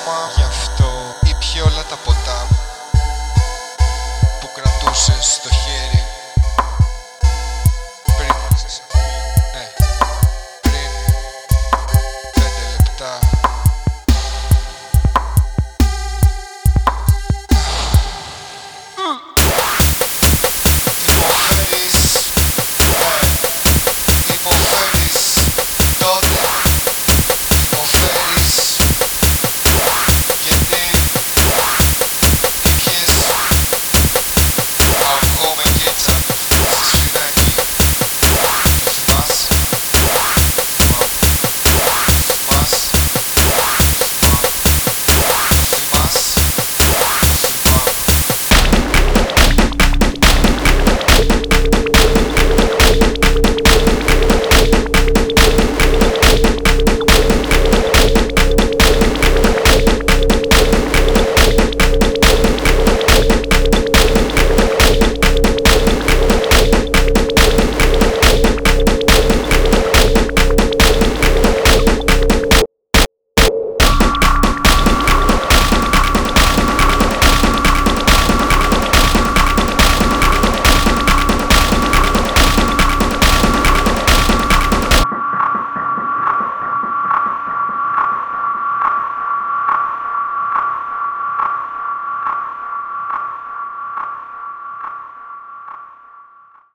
ακόμα Γι' αυτό ήπιε όλα τα ποτά Που κρατούσες στο χέρι.